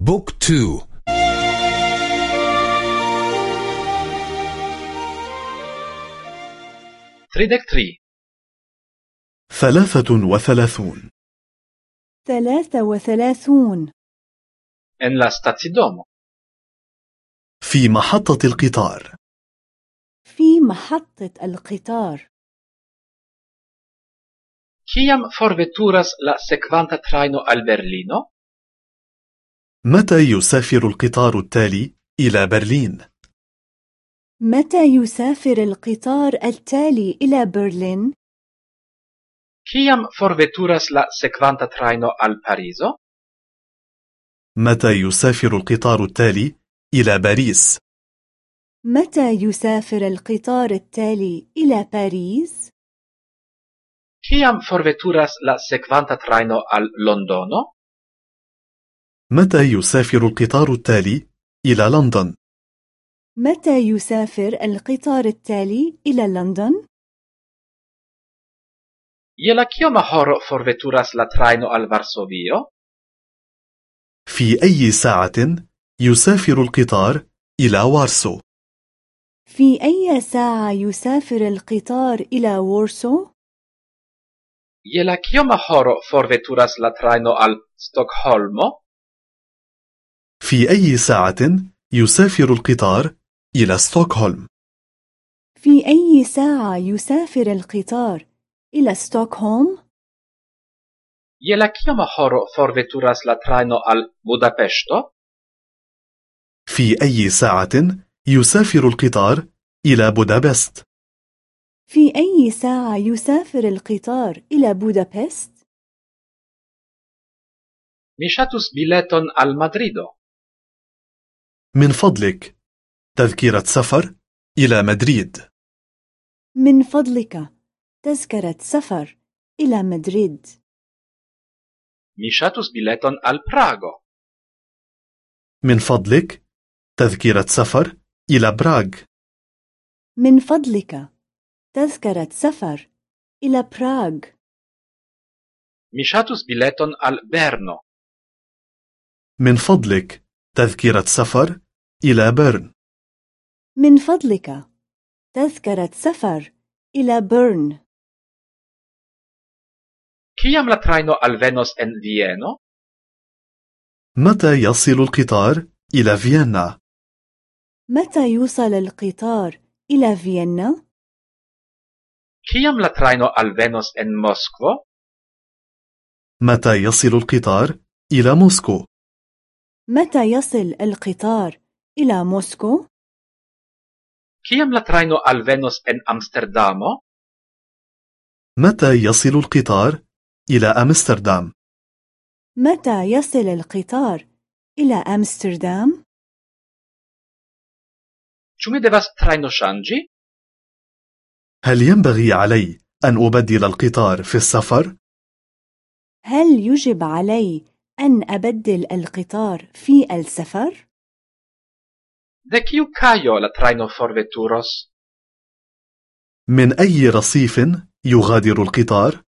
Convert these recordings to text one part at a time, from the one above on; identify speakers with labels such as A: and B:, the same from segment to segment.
A: Book two.
B: Tridek tri
C: ثلاثة وثلاثون.
D: ثلاثة وثلاثون.
B: En la stacidomo
C: في محطة القطار.
D: في محطة القطار.
B: Kiam forveturas la trajno al Berlino?
C: متى يسافر القطار التالي إلى برلين؟
D: متى يسافر القطار التالي إلى برلين؟
B: Kiam forveturas la sekvanta trajno al Parizo?
C: متى يسافر القطار التالي إلى باريس؟
D: متى يسافر القطار التالي إلى باريس؟
B: Kiam forveturas la sekvanta trajno al Londono?
C: متى يسافر القطار التالي إلى لندن؟
D: متى يسافر القطار التالي إلى لندن؟
B: Je la kioma horo forveturas la trajno al Varsovio?
C: في أي ساعة يسافر القطار إلى وارسو؟
D: في أي ساعة يسافر القطار إلى وورسو؟
B: Je la kioma horo forveturas la trajno al Stokholmo?
C: في أي ساعة يسافر القطار إلى ستوكهولم؟
D: في أي ساعة يسافر القطار إلى ستوكهولم؟
B: Je la kioma horo forveturas la trajno al Budapeŝto?
C: في أي ساعة يسافر القطار إلى بودابست؟
D: في أي ساعة يسافر القطار إلى بودابست؟
B: Mi ŝatus bileton al Madrido.
C: من فضلك. تذكرة سفر إلى مدريد.
D: من فضلك. تذكرة سفر إلى مدريد.
B: Mi ŝatus bileton al Prago.
C: من فضلك. تذكرة سفر إلى براغ.
D: من فضلك. تذكرة سفر إلى براغ.
B: Mi ŝatus bileton al Berno.
C: من فضلك. تذكرة سفر إلى بيرن
D: من فضلك تذكرة سفر إلى بيرن
B: Kiam la trajno alvenos en Vieno?
C: متى يصل القطار إلى فيينا؟
D: متى يوصل القطار إلى فيينا؟
B: Kiam la trajno alvenos en Moskvo?
C: متى يصل القطار إلى موسكو؟
D: متى يصل القطار إلى موسكو؟
B: Kiam la trajno alvenos en Amsterdamo?
C: متى يصل القطار إلى أمستردام؟
D: متى يصل القطار إلى أمستردام؟
B: Ĉu mi devas trajno ŝanĝi?
C: هل ينبغي علي أن أبدل القطار في السفر؟
D: هل يجب علي أن أبدل القطار في السفر؟
B: De kiu kajo la trajno forveturos?
C: من أي رصيف يغادر القطار؟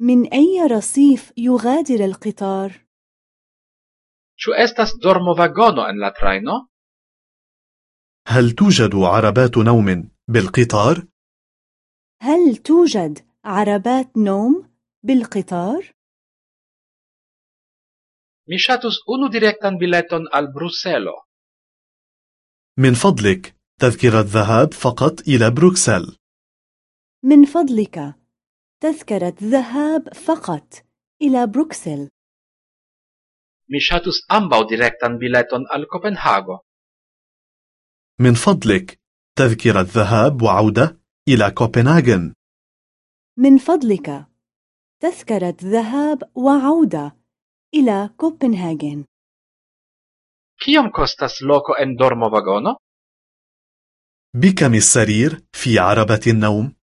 D: من أي رصيف يغادر القطار؟
B: Ĉu estas dormovagono en la trajno?
C: هل توجد عربات نوم بالقطار؟
D: هل توجد عربات نوم بالقطار؟
B: Mi ŝatus unu direktan bileton al Bruselo.
C: من فضلك تذكرة ذهاب فقط إلى بروكسل
D: من فضلك تذكرة ذهاب فقط إلى بروكسل
B: Mi ŝatus ambaŭdirektan bileton al Kopenhago.
C: من فضلك تذكرة ذهاب وعودة إلى كوبنهاغن
D: من فضلك تذكرة ذهاب وعودة إلى كوبنهاغن
B: Kiom kostas loko en dormovagono?
C: بكم السرير في عربة النوم؟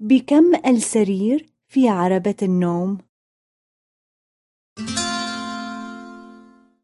D: بكم السرير في عربة النوم؟